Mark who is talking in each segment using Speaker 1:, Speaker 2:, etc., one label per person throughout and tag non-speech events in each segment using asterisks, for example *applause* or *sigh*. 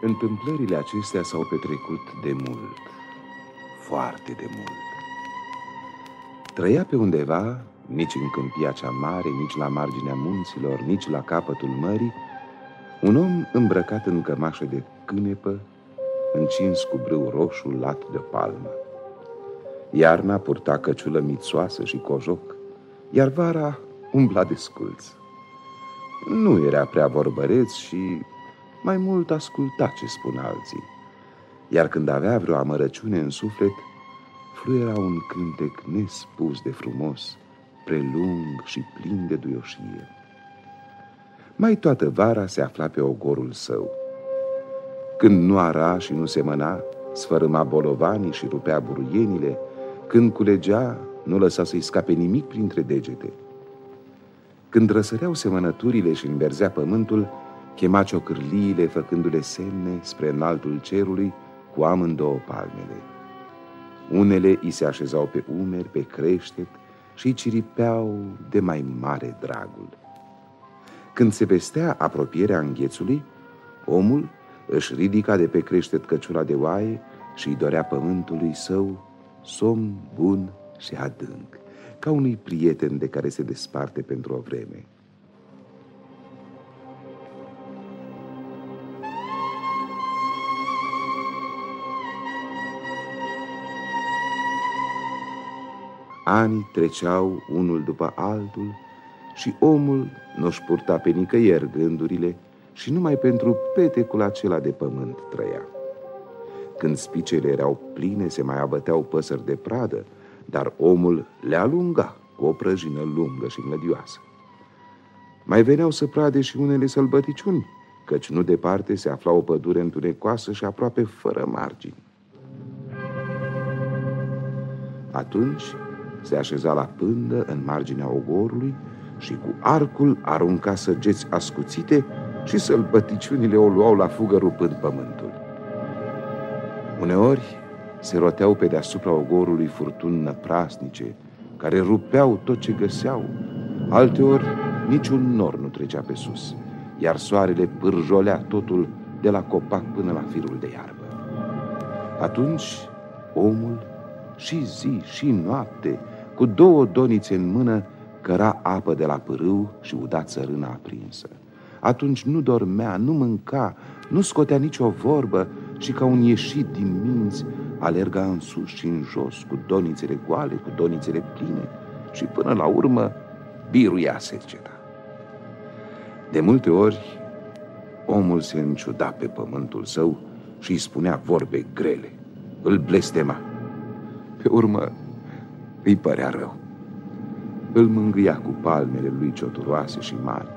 Speaker 1: Întâmplările acestea s-au petrecut de mult, foarte de mult. Trăia pe undeva, nici în câmpia cea mare, nici la marginea munților, nici la capătul mării, un om îmbrăcat în cămașă de cânepă, încins cu brâu roșu lat de palmă. Iarna purta căciulă mițoasă și cojoc, iar vara umbla de sculț. Nu era prea vorbăreț și mai mult asculta ce spun alții. Iar când avea vreo amărăciune în suflet, fluiera un cântec nespus de frumos, prelung și plin de duioșie. Mai toată vara se afla pe ogorul său. Când nu ara și nu semăna, sfărâma bolovanii și rupea buruienile, când culegea, nu lăsa să-i scape nimic printre degete. Când răsăreau semănăturile și înverzea pământul, chema ciocârliile făcându-le semne spre înaltul cerului cu amândouă palmele. Unele îi se așezau pe umeri, pe creștet și ciripeau de mai mare dragul. Când se vestea apropierea înghețului, omul își ridica de pe creștet căciula de oaie și îi dorea pământului său somn bun și adânc, ca unui prieten de care se desparte pentru o vreme. Anii treceau unul după altul și omul nu-și purta pe nicăieri gândurile și numai pentru petecul acela de pământ trăia. Când spicele erau pline, se mai abăteau păsări de pradă, dar omul le alunga cu o prăjină lungă și mlădioasă. Mai veneau să prade și unele sălbăticiuni, căci nu departe se afla o pădure întunecoasă și aproape fără margini. Atunci se așeza la pândă în marginea ogorului și cu arcul arunca săgeți ascuțite și sălbăticiunile o luau la fugă rupând pământul. Uneori se roteau pe deasupra ogorului furtuni năprasnice, care rupeau tot ce găseau. Alteori niciun nor nu trecea pe sus, iar soarele pârjolea totul de la copac până la firul de iarbă. Atunci omul și zi și noapte, cu două donițe în mână, căra apă de la pârâu și uda țărâna aprinsă. Atunci nu dormea, nu mânca, nu scotea nicio vorbă și ca un ieșit din minți alerga în sus și în jos cu donițele goale, cu donițele pline și până la urmă biruia seceta. De multe ori omul se înciuda pe pământul său și îi spunea vorbe grele, îl blestema. Pe urmă îi părea rău. Îl mângâia cu palmele lui cioturoase și mari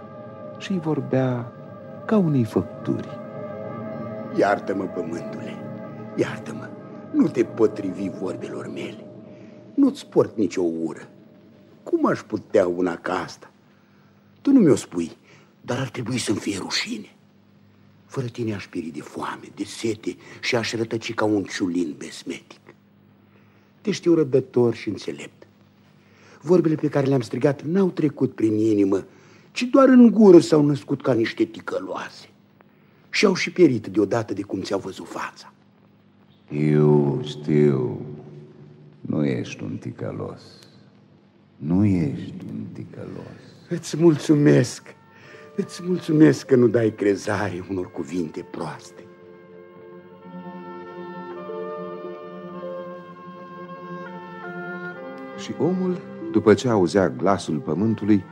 Speaker 1: și îi vorbea ca unei făpturi.
Speaker 2: Iartă-mă, pământule, iartă-mă, nu te potrivi vorbelor mele. Nu-ți port nicio ură. Cum aș putea una ca asta? Tu nu mi-o spui, dar ar trebui să-mi fie rușine. Fără tine aș pieri de foame, de sete și aș rătăci ca un ciulin besmetic. Te știu răbdător și înțelept. Vorbele pe care le-am strigat n-au trecut prin inimă, ci doar în gură s-au născut ca niște ticăloase. Și au și pierit deodată de cum ți-au văzut fața.
Speaker 3: Eu știu, nu ești un ticălos. Nu ești un ticălos.
Speaker 2: Îți mulțumesc. Îți mulțumesc că nu dai crezare unor cuvinte proaste.
Speaker 1: Și omul, după ce auzea glasul pământului,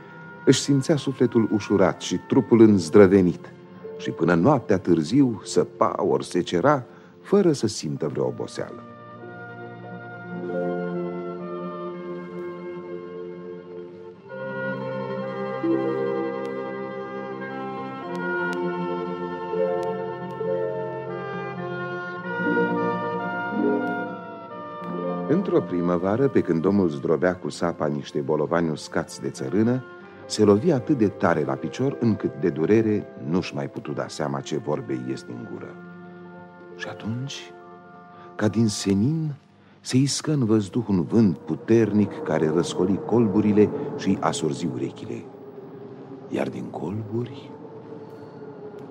Speaker 1: își simțea sufletul ușurat și trupul înzdrăvenit și până noaptea târziu săpa ori se cera fără să simtă vreo oboseală. Într-o primăvară, pe când omul zdrobea cu sapa niște bolovani uscați de țărână, se lovi atât de tare la picior încât de durere nu-și mai putu da seama ce vorbe ies din gură. Și atunci, ca din senin, se iscă în văzduh un vânt puternic care răscoli colburile și asurzi urechile. Iar din colburi...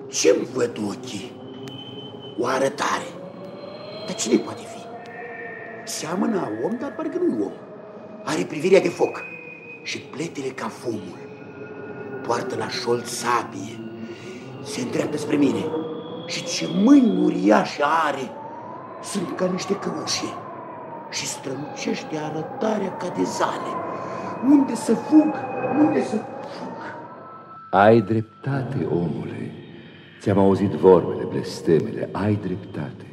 Speaker 2: Ce-mi văd ochii? o arătare. Dar cine poate fi? Seamănă a om, dar parcă nu om. Are privirea de foc și pletele ca fumul. Poartă la șold sabie. Se îndreaptă spre mine. Și ce mâini uriașe are! Sunt ca niște căușe. Și strălucește arătarea ca de zale. Unde să fug? Unde să fug?
Speaker 3: Ai dreptate, omule. Ți-am auzit vorbele, blestemele, ai dreptate.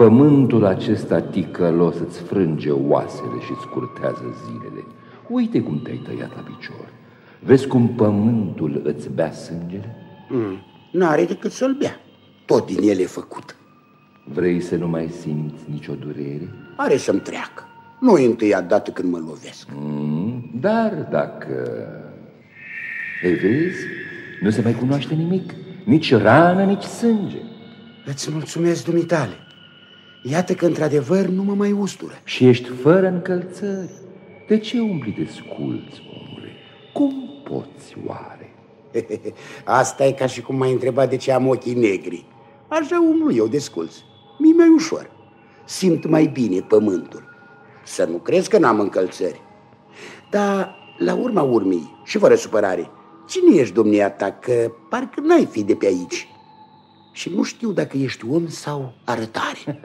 Speaker 3: Pământul acesta ticălos îți frânge oasele și îți curtează zilele. Uite cum te-ai tăiat la picior. Vezi cum pământul îți bea sângele?
Speaker 2: Mm. N-are decât să-l bea. Tot din el e făcut.
Speaker 3: Vrei să nu mai simți nicio durere?
Speaker 2: Are să-mi treacă. Nu e întâia dată când mă lovesc.
Speaker 3: Mm, dar dacă... Ei, vezi, nu se mai cunoaște nimic. Nici rană, nici sânge.
Speaker 2: Îți mulțumesc, dumitale. Iată că, într-adevăr, nu mă mai ustură.
Speaker 3: Și ești fără încălțări. De ce umpli de sculți, omule? Cum poți oare? *laughs*
Speaker 2: Asta e ca și cum m-ai întrebat de ce am ochii negri. Așa umblu eu de sculț. Mi-e mai ușor. Simt mai bine pământul. Să nu crezi că n-am încălțări. Dar, la urma urmei, și fără supărare, cine ești domnia ta, că parcă n-ai fi de pe aici? Și nu știu dacă ești om sau arătare.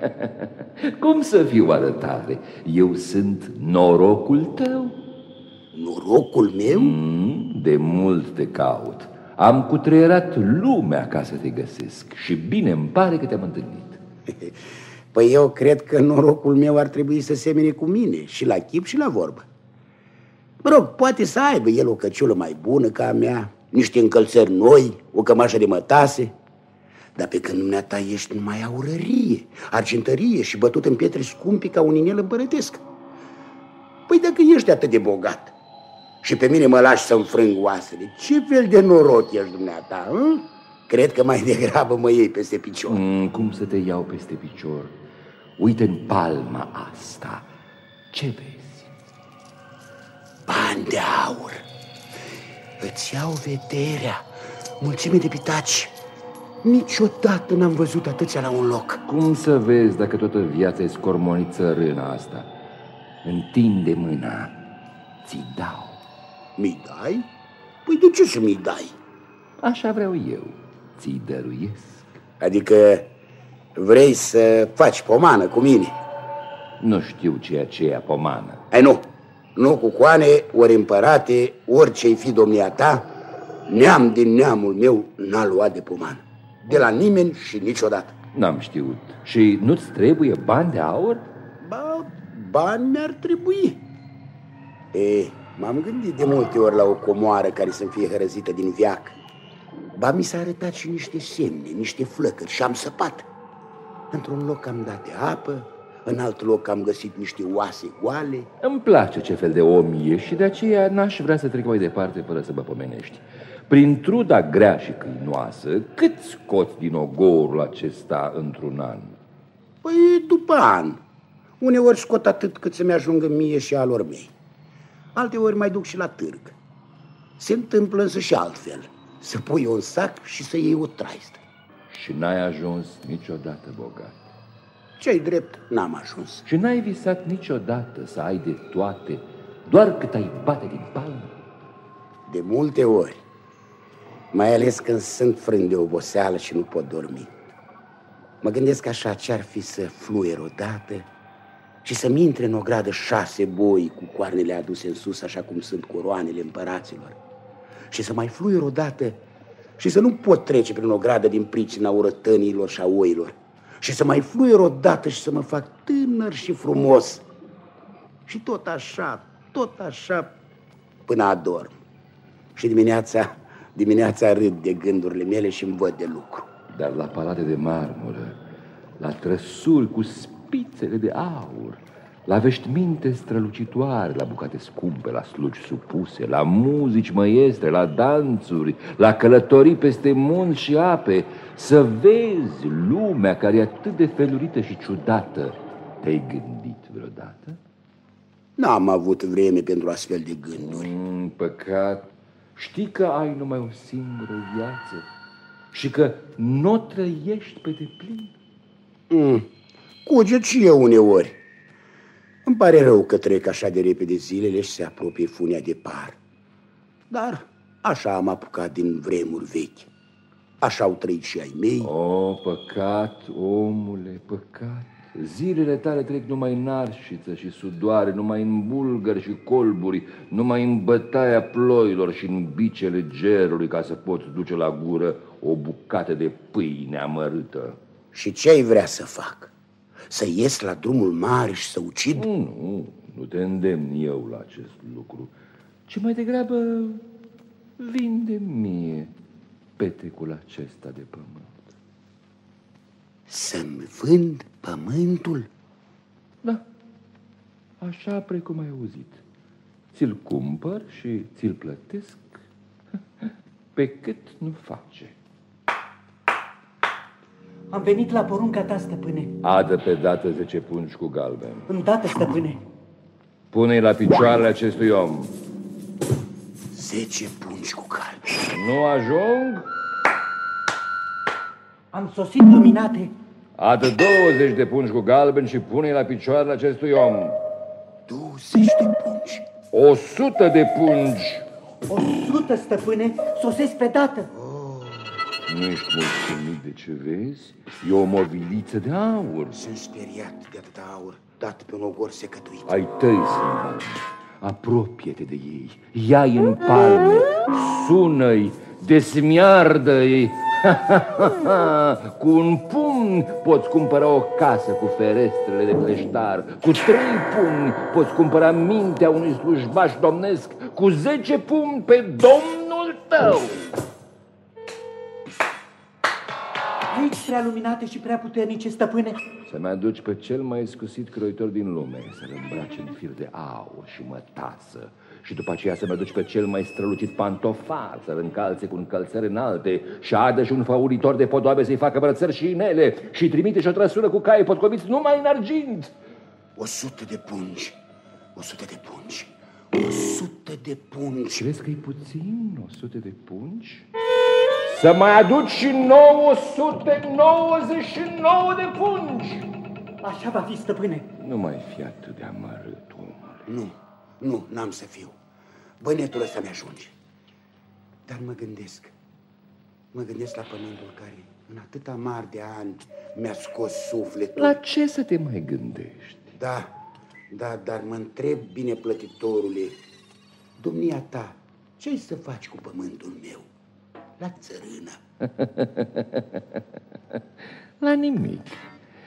Speaker 2: *laughs*
Speaker 3: Cum să fiu arătare? Eu sunt norocul tău.
Speaker 2: Norocul meu?
Speaker 3: Mm, de mult te caut. Am cutreierat lumea ca să te găsesc și bine îmi pare că te-am întâlnit. *laughs*
Speaker 2: Păi eu cred că norocul meu ar trebui să semene cu mine și la chip și la vorbă. Mă rog, poate să aibă el o căciulă mai bună ca a mea, niște încălțări noi, o cămașă de mătase, dar pe când dumneata ești numai aurărie, argintărie și bătut în pietre scumpi ca un inel împărătesc. Păi dacă ești atât de bogat și pe mine mă lași să înfrâng oasele, ce fel de noroc ești dumneata, hă? Cred că mai degrabă mă iei peste picior.
Speaker 3: Mm, cum să te iau peste picior? Uite în palma asta. Ce vezi?
Speaker 2: Bani de aur. Îți iau vederea, mulțime de pitaci. Niciodată n-am văzut atâția la un loc.
Speaker 3: Cum să vezi dacă toată viața e scormonit țărâna asta? Întinde mâna, ți dau.
Speaker 2: Mi dai? Păi de ce să mi dai?
Speaker 3: Așa vreau eu, ți dăruiesc.
Speaker 2: Adică vrei să faci pomană cu mine?
Speaker 3: Nu știu ce e aceea pomană.
Speaker 2: Ai nu, nu cu coane, ori împărate, orice-i fi domnia ta, neam din neamul meu n-a luat de pomană. De la nimeni și niciodată.
Speaker 3: N-am știut. Și nu-ți trebuie bani de aur?
Speaker 2: Ba, bani mi-ar trebui. E, m-am gândit de multe ori la o comoară care să-mi fie hărăzită din viac. Ba, mi s-a arătat și niște semne, niște flăcări și am săpat. Într-un loc am dat de apă, în alt loc am găsit niște oase goale.
Speaker 3: Îmi place ce fel de om ești și de aceea n-aș vrea să trec mai departe fără să mă pomenești. Prin truda grea și câinoasă, cât scoți din ogorul acesta într-un an?
Speaker 2: Păi după an. Uneori scot atât cât să-mi ajungă mie și alor mei. Alteori mai duc și la târg. Se întâmplă însă și altfel. Să pui un sac și să iei o traistă.
Speaker 3: Și n-ai ajuns niciodată bogat.
Speaker 2: Ce-ai drept, n-am ajuns.
Speaker 3: Și n-ai visat niciodată să ai de toate, doar cât ai bate din palmă?
Speaker 2: De multe ori. Mai ales când sunt frânt de oboseală și nu pot dormi. Mă gândesc așa ce-ar fi să fluier odată și să-mi intre în ogradă șase boi cu coarnele aduse în sus, așa cum sunt coroanele împăraților. Și să mai fluier odată și să nu pot trece prin o gradă din pricina urătănilor și a oilor. Și să mai fluier odată și să mă fac tânăr și frumos. Și tot așa, tot așa, până adorm. Și dimineața, dimineața râd de gândurile mele și îmi văd de lucru.
Speaker 3: Dar la palate de marmură, la trăsuri cu spițele de aur, la veștiminte strălucitoare, la bucate scumpe, la slugi supuse, la muzici măiestre, la danțuri, la călătorii peste munți și ape, să vezi lumea care e atât de felurită și ciudată. Te-ai gândit vreodată?
Speaker 2: N-am avut vreme pentru astfel de gânduri.
Speaker 3: Mm, păcat. Știi că ai numai o singură viață? și că nu trăiești pe deplin?
Speaker 2: Mm. Cuget și eu uneori. Îmi pare rău că trec așa de repede zilele și se apropie funia de par. Dar așa am apucat din vremuri vechi. Așa au trăit și ai mei.
Speaker 3: O, păcat, omule, păcat. Zilele tale trec numai în arșiță și sudoare, numai în bulgări și colburi, numai în bătaia ploilor și în bicele gerului ca să poți duce la gură o bucată de pâine amărâtă.
Speaker 2: Și ce ai vrea să fac? Să ies la drumul mare și să ucid?
Speaker 3: Nu, nu te îndemn eu la acest lucru, ci mai degrabă vinde mie petecul acesta de pământ.
Speaker 2: Să-mi vând pământul?
Speaker 3: Da, așa precum ai auzit. Ți-l cumpăr și ți-l plătesc *laughs* pe cât nu face.
Speaker 4: Am venit la porunca ta, stăpâne.
Speaker 3: Adă pe dată zece pungi cu galben.
Speaker 4: Îndată, stăpâne.
Speaker 3: Pune-i la picioarele acestui om.
Speaker 2: Zece pungi cu galben.
Speaker 3: Nu ajung?
Speaker 4: Am sosit luminate.
Speaker 3: Adă 20 de pungi cu galben și pune la picioarele acestui om.
Speaker 2: 20 de pungi.
Speaker 3: 100 de pungi.
Speaker 4: O sută, stăpâne, sosesc pe dată.
Speaker 3: Nu ești mulțumit de ce vezi? E o moviliță de aur.
Speaker 2: Sunt speriat de atâta aur, dat pe un ogor secătuit.
Speaker 3: Ai tăi sunt bani. Apropie-te de ei, ia-i în palme, sună-i, desmiardă-i. *laughs* cu un pumn poți cumpăra o casă cu ferestrele de cleștar, cu trei pumni poți cumpăra mintea unui slujbaș domnesc, cu zece pumni pe domnul tău.
Speaker 4: Aici prea luminate și prea puternice, stăpâne.
Speaker 3: Să-mi aduci pe cel mai scusit croitor din lume, să-l îmbrace în fir de aur și mătasă, și după aceea să-mi aduci pe cel mai strălucit pantofar, să-l încalțe cu încălțări înalte, și adă și un făuritor de podoabe să-i facă brățări și inele, și trimite și o trăsură cu cai potcoviți numai în argint.
Speaker 2: O sută de pungi. O sută de pungi. O sută de pungi.
Speaker 3: Crezi că e puțin, o sută de pungi? Să mai aduci și 999 de pungi.
Speaker 4: Așa va fi, stăpâne.
Speaker 3: Nu mai fi atât de amărât, omule.
Speaker 2: Nu, nu, n-am să fiu. Bănetul ăsta mi-ajunge. Dar mă gândesc. Mă gândesc la pământul care în atâta mari de ani mi-a scos sufletul.
Speaker 3: La ce să te mai gândești?
Speaker 2: Da, da, dar mă întreb, bine plătitorule, domnia ta, ce ai să faci cu pământul meu? La țărână. *laughs*
Speaker 3: La nimic.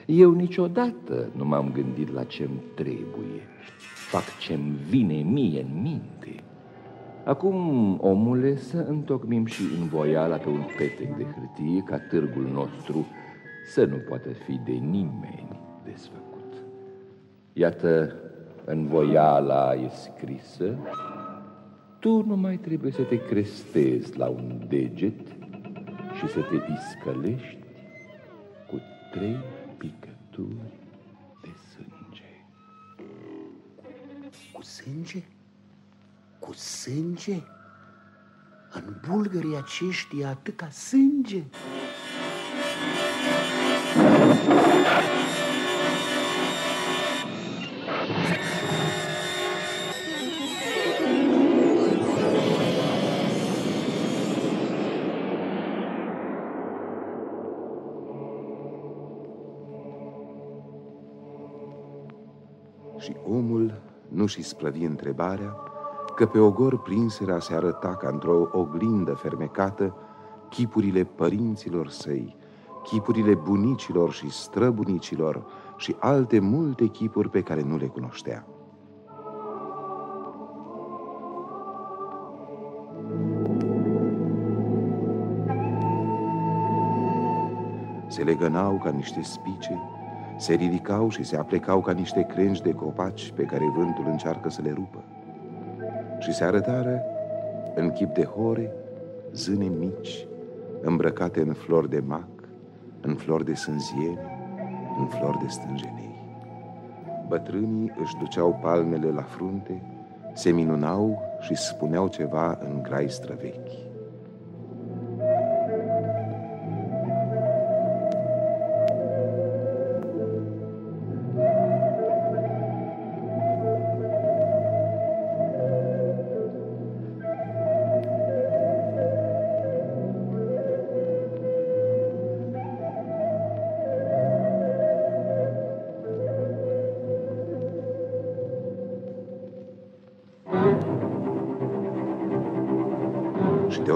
Speaker 3: Eu niciodată nu m-am gândit la ce-mi trebuie. Fac ce-mi vine mie în minte. Acum, omule, să întocmim și învoiala pe un petec de hârtie ca târgul nostru să nu poată fi de nimeni desfăcut. Iată, învoiala e scrisă, tu nu mai trebuie să te crestezi la un deget și să te iscălești cu trei picături sânge?
Speaker 2: Cu sânge? În bulgării aceștia atâta sânge?
Speaker 1: Și omul nu și splăvi întrebarea că pe ogor prinserea se arăta ca într-o oglindă fermecată chipurile părinților săi, chipurile bunicilor și străbunicilor și alte multe chipuri pe care nu le cunoștea. Se legănau ca niște spice, se ridicau și se aplecau ca niște crengi de copaci pe care vântul încearcă să le rupă. Și se arătară în chip de hore, zâne mici, îmbrăcate în flori de mac, în flori de sânziene, în flori de stânjenei. Bătrânii își duceau palmele la frunte, se minunau și spuneau ceva în grai străvechi.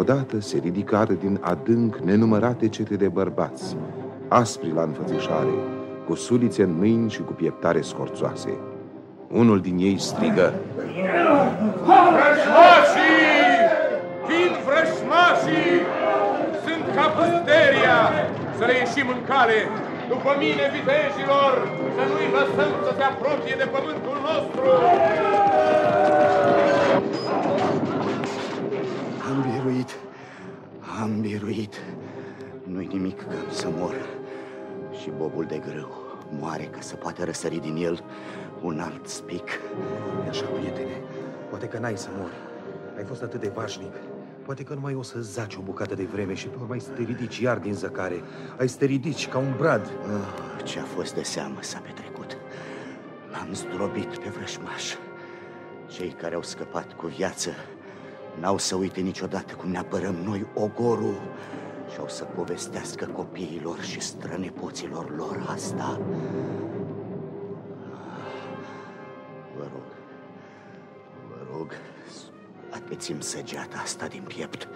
Speaker 1: Deodată se ridicară din adânc nenumărate cete de bărbați, aspri la înfățișare, cu sulițe în mâini și cu pieptare scorțoase. Unul din ei strigă
Speaker 5: Vrăjmașii! Vin vrăjmașii! Sunt ca pusteria! Să le ieșim în cale! După mine, vitejilor, să nu-i lăsăm să se apropie de pământul nostru!
Speaker 2: Am biruit. Nu-i nimic că am să mor. Și bobul de grâu moare ca să poată răsări din el un alt spic.
Speaker 6: E așa, prietene. Poate că n-ai să mori. Ai fost atât de vașnic. Poate că numai o să zaci o bucată de vreme și pe urmă ai să te ridici iar din zăcare. Ai să te ridici ca un brad.
Speaker 2: Oh, ce a fost de seamă s-a petrecut. L-am zdrobit pe vrășmaș. Cei care au scăpat cu viață n-au să uite niciodată cum ne apărăm noi ogorul și au să povestească copiilor și strănepoților lor asta. Vă rog, vă rog, ateți-mi săgeata asta din piept.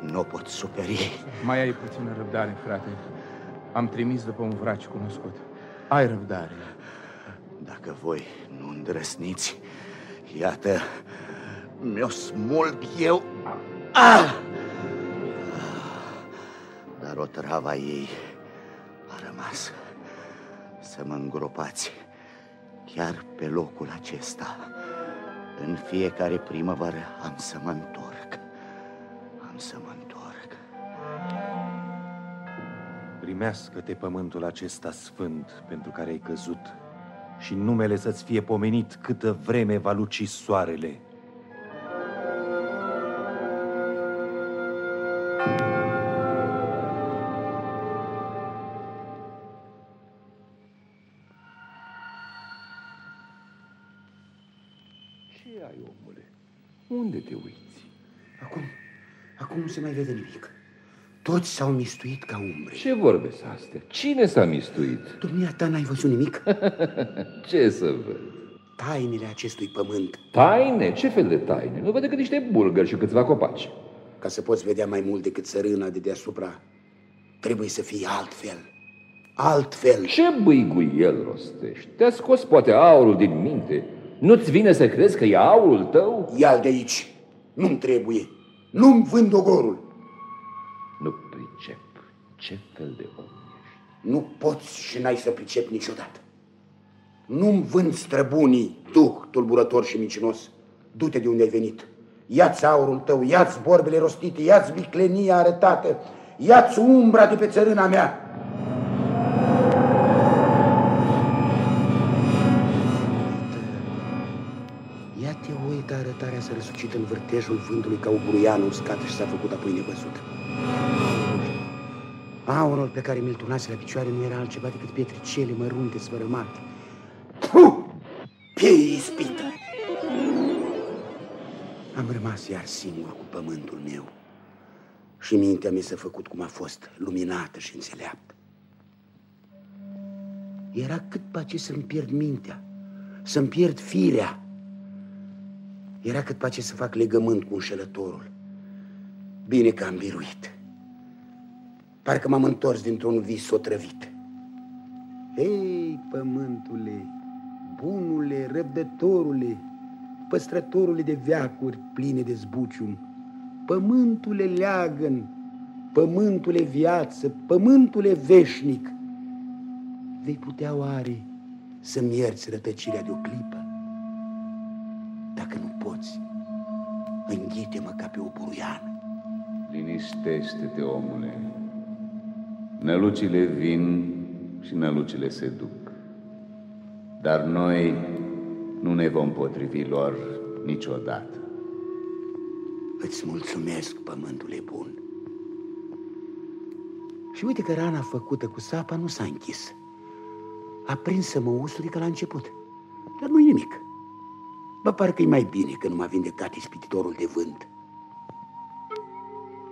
Speaker 2: Nu o pot superi.
Speaker 5: Mai ai puțină răbdare, frate. Am trimis după un vraci cunoscut. Ai răbdare.
Speaker 2: Dacă voi nu îndrăsniți, iată, mi-o smulg eu. Ah! Dar o trava ei a rămas să mă îngropați chiar pe locul acesta. În fiecare primăvară am să mă întorc. Am să mă întorc.
Speaker 6: Primească-te pământul acesta sfânt pentru care ai căzut și numele să-ți fie pomenit câtă vreme va luci soarele.
Speaker 2: Mai vede nimic. Toți s-au mistuit ca umbre.
Speaker 3: Ce vorbe sunt astea? Cine s-a mistuit?
Speaker 2: Domnia ta n-ai văzut nimic? *laughs*
Speaker 3: Ce să văd?
Speaker 2: Tainele acestui pământ,
Speaker 3: Taine? Ce fel de taine? Nu văd decât niște bulgări și câțiva copaci.
Speaker 2: ca să poți vedea mai mult decât țărâna de deasupra, trebuie să fii altfel. Altfel.
Speaker 3: Ce băiguiel rostești? Te-a scos poate aurul din minte? Nu-ți vine să crezi că e aurul tău?
Speaker 2: Ia-l de aici. Nu-mi trebuie. Nu-mi vând ogorul.
Speaker 3: Nu pricep. Ce fel de om ești?
Speaker 2: Nu poți și n-ai să pricep niciodată. Nu-mi vând străbunii, duh tulburător și mincinos. Du-te de unde ai venit. Ia-ți aurul tău, ia-ți vorbele rostite, ia-ți viclenia arătată, ia-ți umbra de pe țărâna mea. Arătarea să răsucită în vârtejul vântului ca o buruiană uscată și s-a făcut apoi nevăzută. Aurul pe care mi-l turnase la picioare nu era altceva decât pietricele mărunte sfărâmate. Puh! Piei ispită! Am rămas iar singur cu pământul meu și mintea mi s-a făcut cum a fost, luminată și înțeleaptă. Era cât pace să-mi pierd mintea, să-mi pierd firea. Era cât pace să fac legământ cu înșelătorul. Bine că am biruit. Parcă m-am întors dintr-un vis otrăvit. Hei, pământule, bunule, răbdătorule, păstrătorule de veacuri pline de zbucium, pământule leagăn, pământule viață, pământule veșnic, vei putea oare să-mi ierți rătăcirea de o clipă? Dacă nu poți, înghite-mă ca pe o buruiană.
Speaker 7: Liniștește-te, omule. Nălucile vin și nălucile se duc. Dar noi nu ne vom potrivi lor niciodată.
Speaker 2: Îți mulțumesc, pământule bun. Și uite că rana făcută cu sapa nu s-a închis. A prins să mă usuri ca la început. Dar nu-i nimic. Bă, parcă e mai bine că nu m-a vindecat ispititorul de vânt.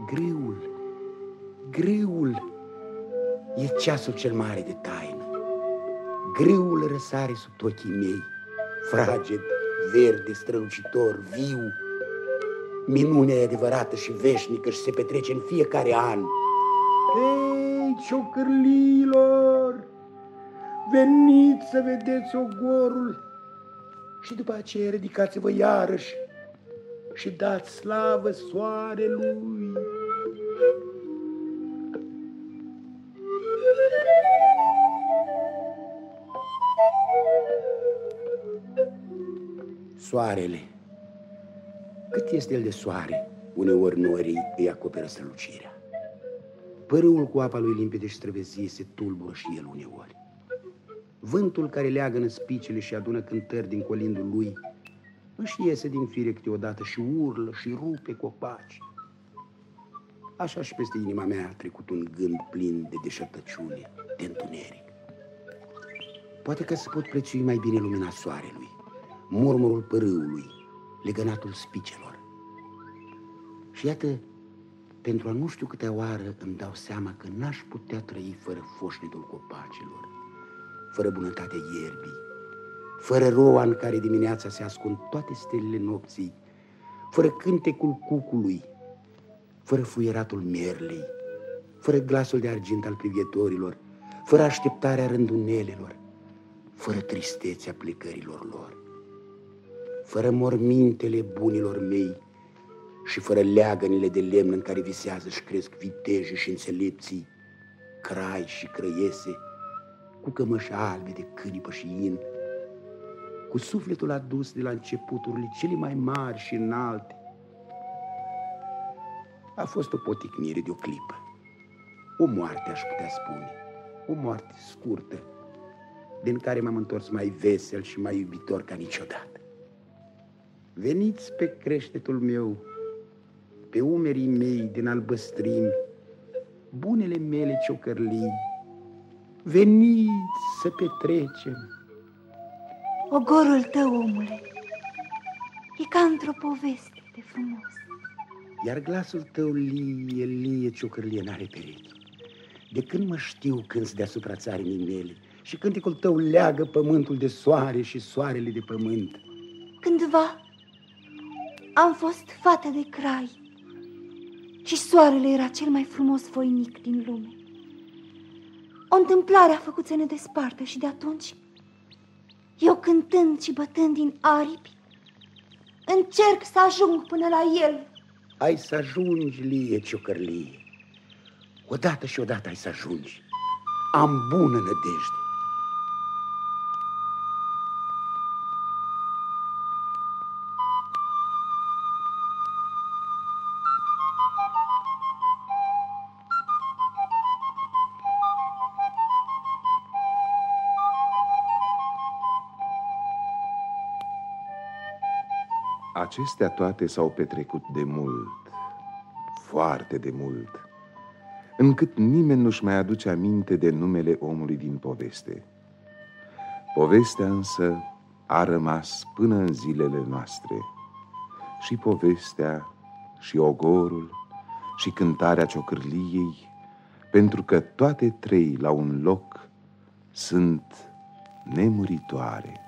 Speaker 2: Greul, greul e ceasul cel mare de taină. Greul răsare sub ochii mei, fraged, verde, strălucitor, viu. Minunea adevărată și veșnică și se petrece în fiecare an. Ei, ciocârlilor, veniți să vedeți ogorul și după aceea ridicați-vă iarăși și dați slavă soarelui. Soarele. Cât este el de soare, uneori norii îi acoperă strălucirea. Părâul cu apa lui limpede și străvezie se tulbură și el uneori. Vântul care leagă în spicele și adună cântări din colindul lui își iese din fire câteodată și urlă și rupe copaci. Așa și peste inima mea a trecut un gând plin de deșertăciune, de întuneric. Poate că se pot prețui mai bine lumina soarelui, murmurul părâului, legănatul spicelor. Și iată, pentru a nu știu câte oară îmi dau seama că n-aș putea trăi fără foșnetul copacilor, fără bunătatea ierbii, fără roa în care dimineața se ascund toate stelele nopții, fără cântecul cucului, fără fuieratul mierlei, fără glasul de argint al privietorilor, fără așteptarea rândunelelor, fără tristețea plecărilor lor, fără mormintele bunilor mei și fără leagănile de lemn în care visează și cresc viteje și înțelepții, crai și crăiese, cu cămăși albe de câripă și in, cu sufletul adus de la începuturile cele mai mari și înalte. A fost o poticnire de o clipă, o moarte aș putea spune, o moarte scurtă, din care m-am întors mai vesel și mai iubitor ca niciodată. Veniți pe creștetul meu, pe umerii mei din albăstrimi, bunele mele ciocărlii, veniți să petrecem.
Speaker 8: Ogorul tău, omule, e ca într-o poveste de frumos.
Speaker 2: Iar glasul tău lie, lie, ciocărlie, n-are perechi. De când mă știu când deasupra țarii mele și cântecul tău leagă pământul de soare și soarele de pământ.
Speaker 8: Cândva am fost fată de crai și soarele era cel mai frumos voinic din lume. O întâmplare a făcut să ne despartă și de atunci eu cântând și bătând din aripi, încerc să ajung până la el.
Speaker 2: Ai să ajungi, Lie Ciocărlie. Odată și odată ai să ajungi. Am bună nădejde.
Speaker 1: Acestea toate s-au petrecut de mult, foarte de mult, încât nimeni nu-și mai aduce aminte de numele omului din poveste. Povestea însă a rămas până în zilele noastre. Și povestea, și ogorul, și cântarea ciocârliei, pentru că toate trei la un loc sunt nemuritoare.